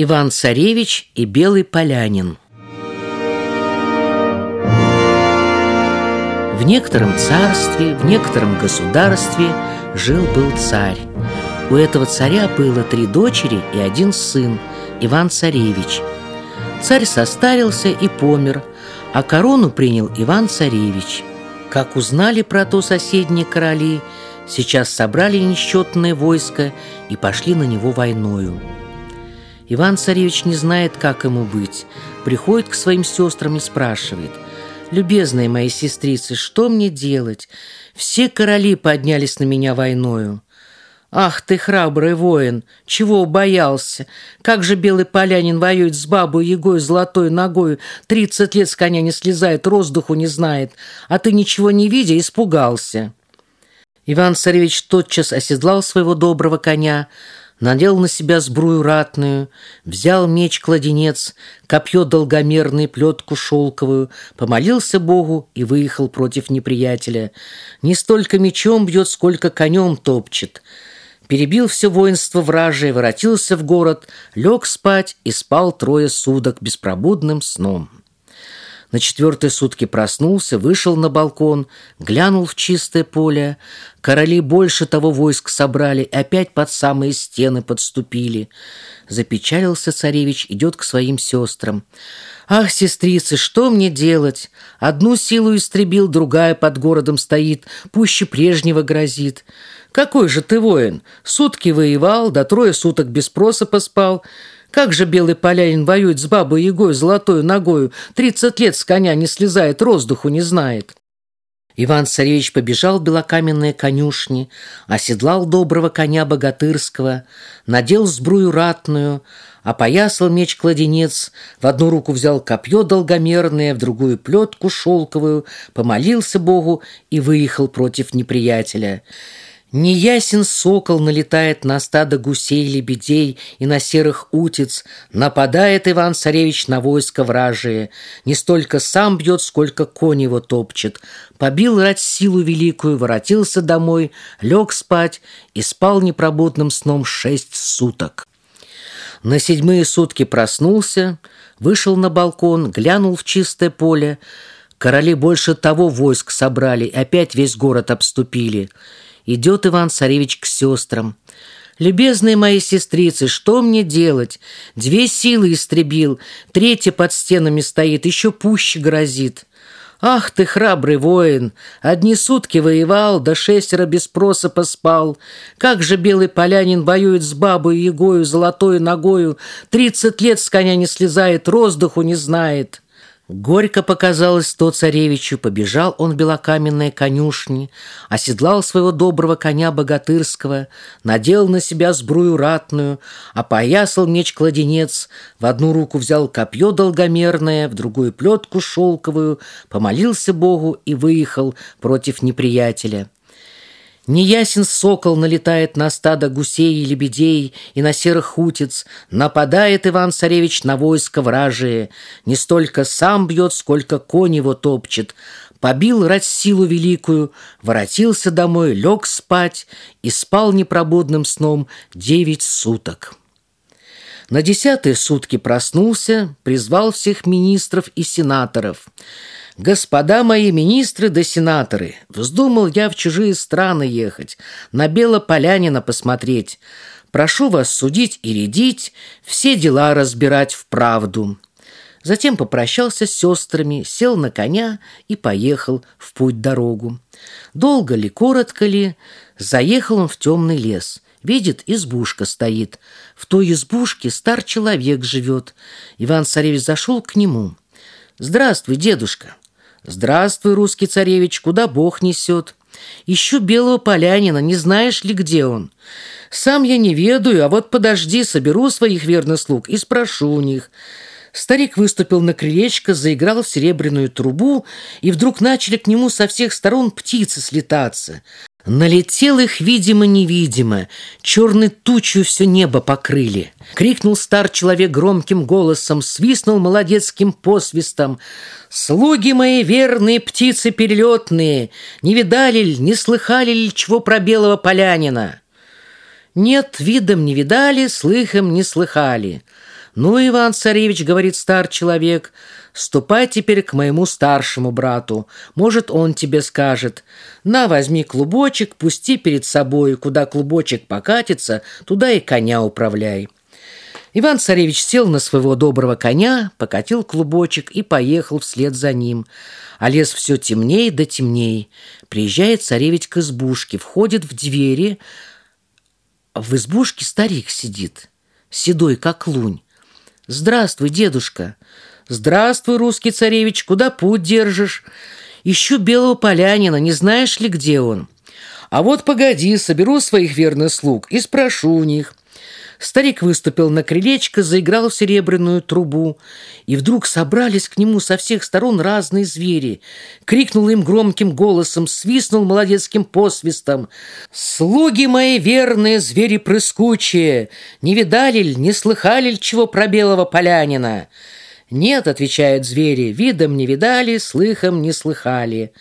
Иван-царевич и белый полянин В некотором царстве, в некотором государстве жил-был царь. У этого царя было три дочери и один сын, Иван-царевич. Царь состарился и помер, а корону принял Иван-царевич. Как узнали про то соседние короли, сейчас собрали несчетное войско и пошли на него войною. Иван-царевич не знает, как ему быть. Приходит к своим сестрам и спрашивает. «Любезные мои сестрицы, что мне делать? Все короли поднялись на меня войною». «Ах ты, храбрый воин! Чего боялся? Как же белый полянин воюет с бабой Егой золотой ногой, тридцать лет с коня не слезает, роздуху не знает, а ты, ничего не видя, испугался!» Иван-царевич тотчас оседлал своего доброго коня, надел на себя сбрую ратную, взял меч-кладенец, копье долгомерное, плетку шелковую, помолился Богу и выехал против неприятеля. Не столько мечом бьет, сколько конем топчет. Перебил все воинство вражие, воротился в город, лег спать и спал трое суток беспробудным сном. На четвертые сутки проснулся, вышел на балкон, глянул в чистое поле. Короли больше того войск собрали, опять под самые стены подступили. Запечалился царевич, идет к своим сестрам. «Ах, сестрицы, что мне делать? Одну силу истребил, другая под городом стоит, пуще прежнего грозит. Какой же ты воин? Сутки воевал, да трое суток без спроса поспал». Как же белый полянин воюет с бабой Егой золотою ногою, тридцать лет с коня не слезает, роздуху не знает. Иван-царевич побежал в белокаменные конюшни, оседлал доброго коня богатырского, надел сбрую ратную, опоясал меч-кладенец, в одну руку взял копье долгомерное, в другую плетку шелковую, помолился Богу и выехал против неприятеля. Неясен сокол налетает на стадо гусей-лебедей и на серых утиц, нападает Иван-царевич на войско вражие, не столько сам бьет, сколько конь его топчет. Побил рать силу великую, воротился домой, лег спать и спал непробудным сном шесть суток. На седьмые сутки проснулся, вышел на балкон, глянул в чистое поле. Короли больше того войск собрали, опять весь город обступили — Идет Иван-царевич к сестрам. «Любезные мои сестрицы, что мне делать? Две силы истребил, третья под стенами стоит, еще пуще грозит». «Ах ты, храбрый воин! Одни сутки воевал, да шестеро без спроса поспал. Как же белый полянин воюет с бабой Егою, золотою ногою, тридцать лет с коня не слезает, роздуху не знает». Горько показалось то царевичу, побежал он в белокаменные конюшни, оседлал своего доброго коня богатырского, надел на себя сбрую ратную, опоясал меч-кладенец, в одну руку взял копье долгомерное, в другую плетку шелковую, помолился Богу и выехал против неприятеля. Неясен сокол налетает на стадо гусей и лебедей и на серых утиц. Нападает Иван-царевич на войско вражие. Не столько сам бьет, сколько конь его топчет. Побил рать силу великую, воротился домой, лег спать и спал непробудным сном девять суток. На десятые сутки проснулся, призвал всех министров и сенаторов – «Господа мои министры да сенаторы, вздумал я в чужие страны ехать, на Белополянина посмотреть. Прошу вас судить и рядить, все дела разбирать в правду». Затем попрощался с сестрами, сел на коня и поехал в путь-дорогу. Долго ли, коротко ли, заехал он в темный лес. Видит, избушка стоит. В той избушке стар человек живет. Иван-царевич зашел к нему. «Здравствуй, дедушка!» «Здравствуй, русский царевич, куда Бог несет? Ищу белого полянина, не знаешь ли, где он? Сам я не ведаю, а вот подожди, соберу своих верных слуг и спрошу у них». Старик выступил на крылечко, заиграл в серебряную трубу, и вдруг начали к нему со всех сторон птицы слетаться. Налетел их, видимо-невидимо, черной тучью все небо покрыли. Крикнул стар человек громким голосом, свистнул молодецким посвистом. «Слуги мои верные, птицы перелетные, не видали ли, не слыхали ли чего про белого полянина?» Нет, видом не видали, слыхом не слыхали. «Ну, Иван-царевич, — говорит стар человек, — ступай теперь к моему старшему брату. Может, он тебе скажет. На, возьми клубочек, пусти перед собой, куда клубочек покатится, туда и коня управляй». Иван-царевич сел на своего доброго коня, покатил клубочек и поехал вслед за ним. А лес все темнее да темнее. Приезжает царевич к избушке, входит в двери. В избушке старик сидит, седой как лунь. «Здравствуй, дедушка!» «Здравствуй, русский царевич, куда путь держишь?» «Ищу белого полянина, не знаешь ли, где он?» «А вот погоди, соберу своих верных слуг и спрошу у них». Старик выступил на крылечко, заиграл в серебряную трубу, и вдруг собрались к нему со всех сторон разные звери. Крикнул им громким голосом, свистнул молодецким посвистом. «Слуги мои верные, звери прыскучие, не видали ли, не слыхали ли чего про белого полянина?» «Нет», — отвечают звери, — «видом не видали, слыхом не слыхали».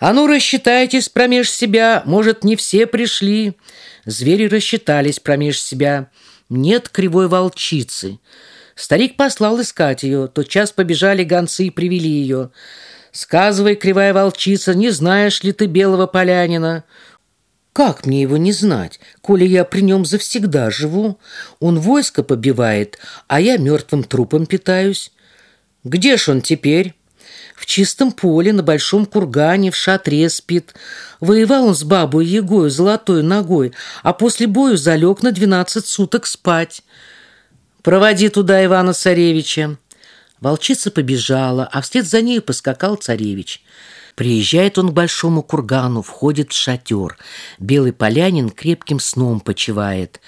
«А ну, рассчитайтесь промеж себя, может, не все пришли». Звери рассчитались промеж себя. Нет кривой волчицы. Старик послал искать ее. Тотчас побежали гонцы и привели ее. «Сказывай, кривая волчица, не знаешь ли ты белого полянина?» «Как мне его не знать, коли я при нем завсегда живу? Он войско побивает, а я мертвым трупом питаюсь. Где ж он теперь?» В чистом поле, на большом кургане, в шатре спит. Воевал он с бабой Егою, золотой ногой, а после бою залег на двенадцать суток спать. «Проводи туда Ивана-царевича». Волчица побежала, а вслед за ней поскакал царевич. Приезжает он к большому кургану, входит в шатер. Белый полянин крепким сном почивает.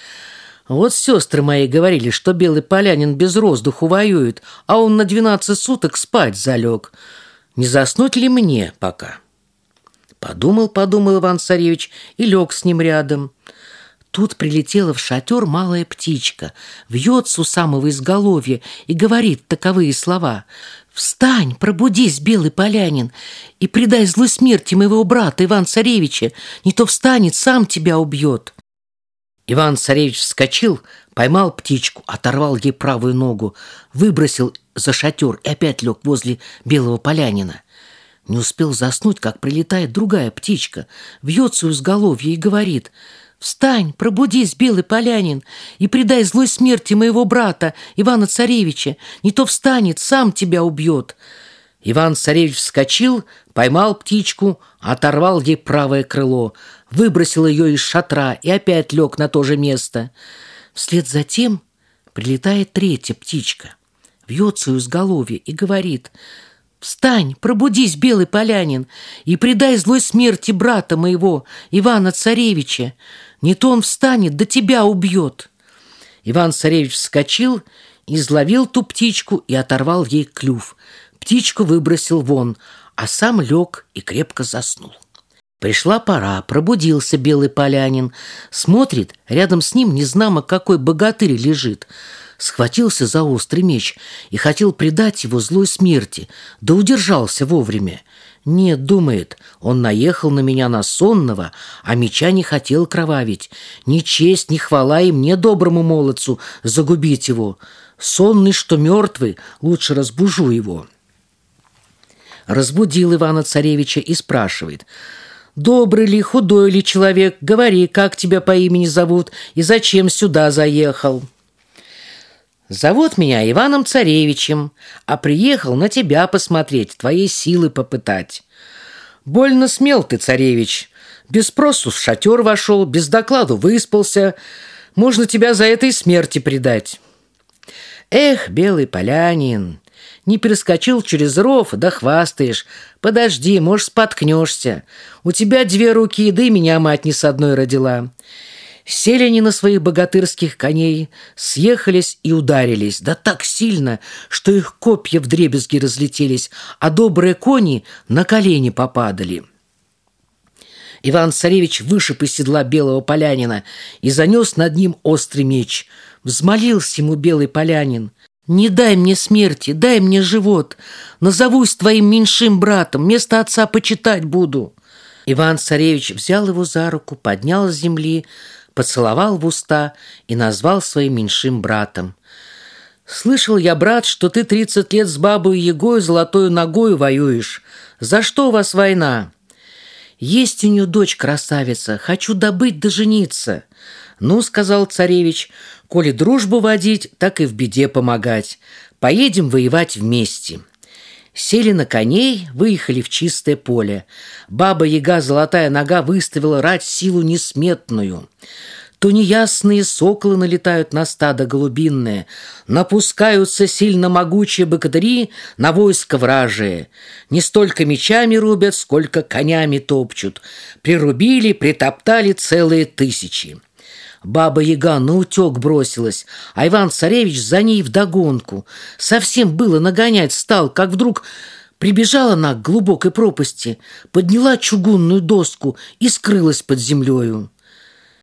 Вот сестры мои говорили, что белый полянин без воздуху воюет, а он на двенадцать суток спать залег. Не заснуть ли мне пока? Подумал, подумал Иван-царевич и лег с ним рядом. Тут прилетела в шатер малая птичка, вьется у самого изголовья и говорит таковые слова. «Встань, пробудись, белый полянин, и предай злой смерти моего брата Иван-царевича, не то встанет, сам тебя убьет». Иван-царевич вскочил, поймал птичку, оторвал ей правую ногу, выбросил за шатер и опять лег возле белого полянина. Не успел заснуть, как прилетает другая птичка, вьется у изголовья и говорит «Встань, пробудись, белый полянин, и предай злой смерти моего брата, Ивана-царевича, не то встанет, сам тебя убьет». Иван-царевич вскочил, поймал птичку, оторвал ей правое крыло, выбросил ее из шатра и опять лег на то же место. Вслед за тем прилетает третья птичка, вьется у изголовья и говорит «Встань, пробудись, белый полянин, и предай злой смерти брата моего, Ивана-царевича, не то он встанет, да тебя убьет». Иван-царевич вскочил, изловил ту птичку и оторвал ей клюв. Птичку выбросил вон, а сам лег и крепко заснул. Пришла пора, пробудился белый полянин. Смотрит, рядом с ним незнамо какой богатырь лежит. Схватился за острый меч и хотел предать его злой смерти, да удержался вовремя. Нет, думает, он наехал на меня на сонного, а меча не хотел кровавить. Ни честь, ни хвала и мне, доброму молодцу, загубить его. Сонный, что мертвый, лучше разбужу его. Разбудил Ивана-царевича и спрашивает — Добрый ли, худой ли человек, говори, как тебя по имени зовут и зачем сюда заехал. Зовут меня Иваном Царевичем, а приехал на тебя посмотреть, твоей силы попытать. Больно смел ты, царевич. Без спросу в шатер вошел, без докладу выспался. Можно тебя за этой смерти предать. Эх, белый полянин, не перескочил через ров, да хвастаешь. Подожди, может, споткнешься. У тебя две руки, да и меня мать не с одной родила. Сели они на своих богатырских коней, съехались и ударились, да так сильно, что их копья вдребезги разлетелись, а добрые кони на колени попадали. Иван-царевич вышиб из седла белого полянина и занес над ним острый меч. Взмолился ему белый полянин. Не дай мне смерти, дай мне живот. Назовусь твоим меньшим братом, вместо отца почитать буду». Иван-царевич взял его за руку, поднял с земли, поцеловал в уста и назвал своим меньшим братом. «Слышал я, брат, что ты тридцать лет с бабой Егой золотой ногой воюешь. За что у вас война?» «Есть у нее дочь красавица, хочу добыть да жениться». «Ну, — сказал царевич, — коли дружбу водить, так и в беде помогать. Поедем воевать вместе». Сели на коней, выехали в чистое поле. Баба-яга Золотая Нога выставила рать силу несметную. То неясные соколы налетают на стадо голубинное, Напускаются сильно могучие богатыри на войско вражие. Не столько мечами рубят, сколько конями топчут. Прирубили, притоптали целые тысячи. Баба-яга на утек бросилась, а Иван-царевич за ней вдогонку. Совсем было нагонять стал, как вдруг прибежала она к глубокой пропасти, подняла чугунную доску и скрылась под землею.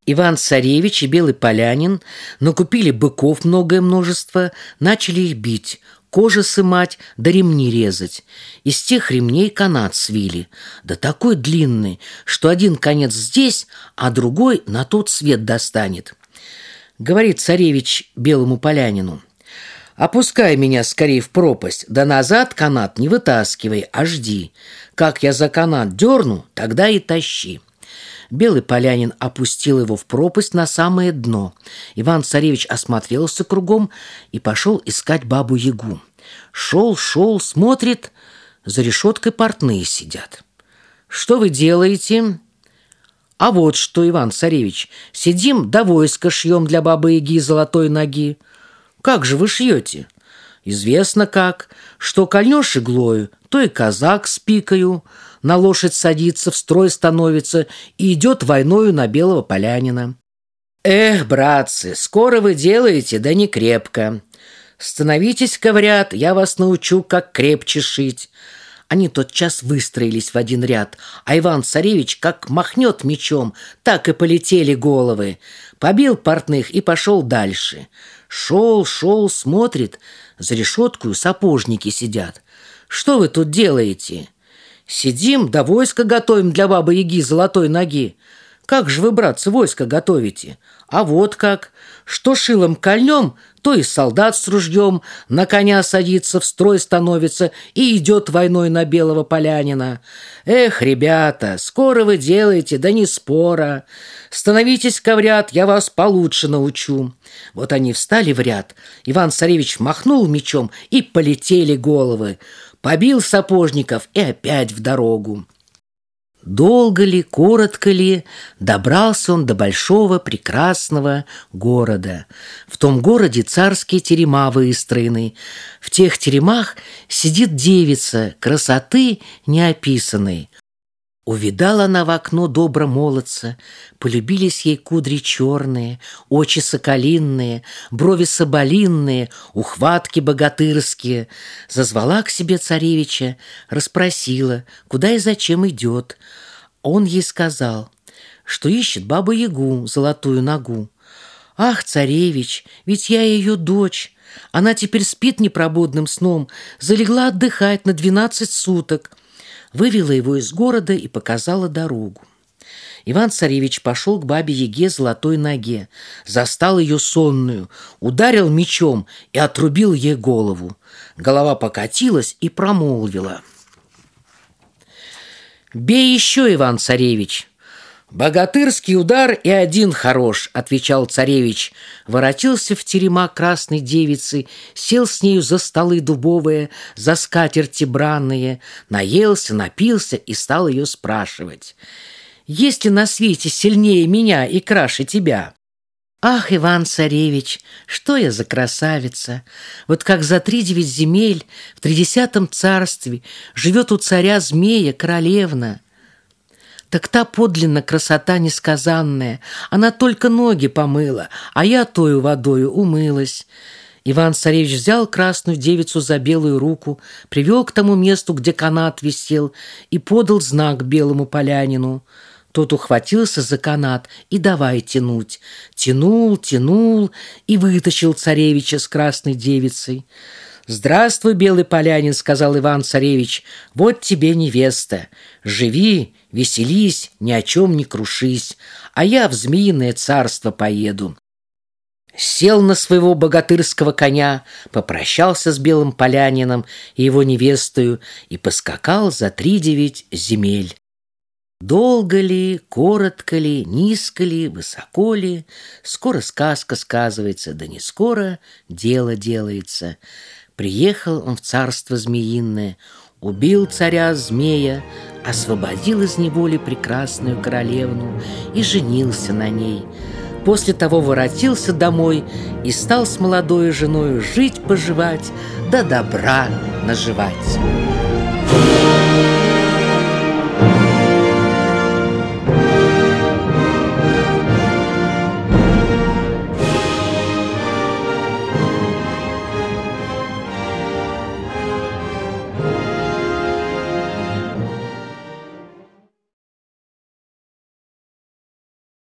Иван-царевич и Белый Полянин накупили быков многое множество, начали их бить, кожи сымать да ремни резать. Из тех ремней канат свили, да такой длинный, что один конец здесь, а другой на тот свет достанет. Говорит царевич Белому Полянину, «Опускай меня скорее в пропасть, да назад канат не вытаскивай, а жди. Как я за канат дерну, тогда и тащи». Белый полянин опустил его в пропасть на самое дно. Иван-царевич осмотрелся кругом и пошел искать бабу-ягу. Шел, шел, смотрит, за решеткой портные сидят. «Что вы делаете?» «А вот что, Иван-царевич, сидим, да войско шьем для бабы-яги золотой ноги». «Как же вы шьете?» «Известно как, что кольнешь иглою, то и казак с пикою, на лошадь садится, в строй становится и идет войною на белого полянина. Эх, братцы, скоро вы делаете, да не крепко. Становитесь, говорят, я вас научу, как крепче шить. Они тотчас выстроились в один ряд, а Иван-царевич как махнет мечом, так и полетели головы. Побил портных и пошел дальше. Шел, шел, смотрит, за решеткою сапожники сидят. Что вы тут делаете? Сидим, да войско готовим для бабы-яги золотой ноги. Как же вы, братцы, войско готовите? А вот как. Что шилом кольнем, то и солдат с ружьем на коня садится, в строй становится и идет войной на белого полянина. Эх, ребята, скоро вы делаете, да не спора. Становитесь, коврят, я вас получше научу. Вот они встали в ряд. Иван-царевич махнул мечом, и полетели головы побил сапожников и опять в дорогу. Долго ли, коротко ли, добрался он до большого прекрасного города. В том городе царские терема выстроены. В тех теремах сидит девица, красоты неописанной. Увидала она в окно добро молодца, Полюбились ей кудри черные, Очи соколинные, брови соболинные, Ухватки богатырские. Зазвала к себе царевича, расспросила, Куда и зачем идет. Он ей сказал, что ищет бабу-ягу, золотую ногу. «Ах, царевич, ведь я ее дочь!» Она теперь спит непробудным сном, залегла отдыхать на двенадцать суток вывела его из города и показала дорогу. Иван-царевич пошел к бабе-яге золотой ноге, застал ее сонную, ударил мечом и отрубил ей голову. Голова покатилась и промолвила. «Бей еще, Иван-царевич!» «Богатырский удар и один хорош», — отвечал царевич. Воротился в терема красной девицы, сел с нею за столы дубовые, за скатерти бранные, наелся, напился и стал ее спрашивать. «Есть ли на свете сильнее меня и краше тебя?» «Ах, Иван-царевич, что я за красавица! Вот как за три девять земель в тридесятом царстве живет у царя змея королевна!» Так та подлинно красота несказанная. Она только ноги помыла, а я тою водою умылась. Иван-царевич взял красную девицу за белую руку, привел к тому месту, где канат висел, и подал знак белому полянину. Тот ухватился за канат и давай тянуть. Тянул, тянул и вытащил царевича с красной девицей. «Здравствуй, белый полянин», — сказал Иван-царевич, — «вот тебе невеста. Живи, веселись, ни о чем не крушись, а я в змеиное царство поеду». сел на своего богатырского коня, попрощался с белым полянином и его невестою и поскакал за три девять земель. Долго ли, коротко ли, низко ли, высоко ли, скоро сказка сказывается, да не скоро дело делается. Приехал он в царство змеиное, убил царя-змея, освободил из неволи прекрасную королевну и женился на ней. После того воротился домой и стал с молодой женой жить-поживать, да добра наживать.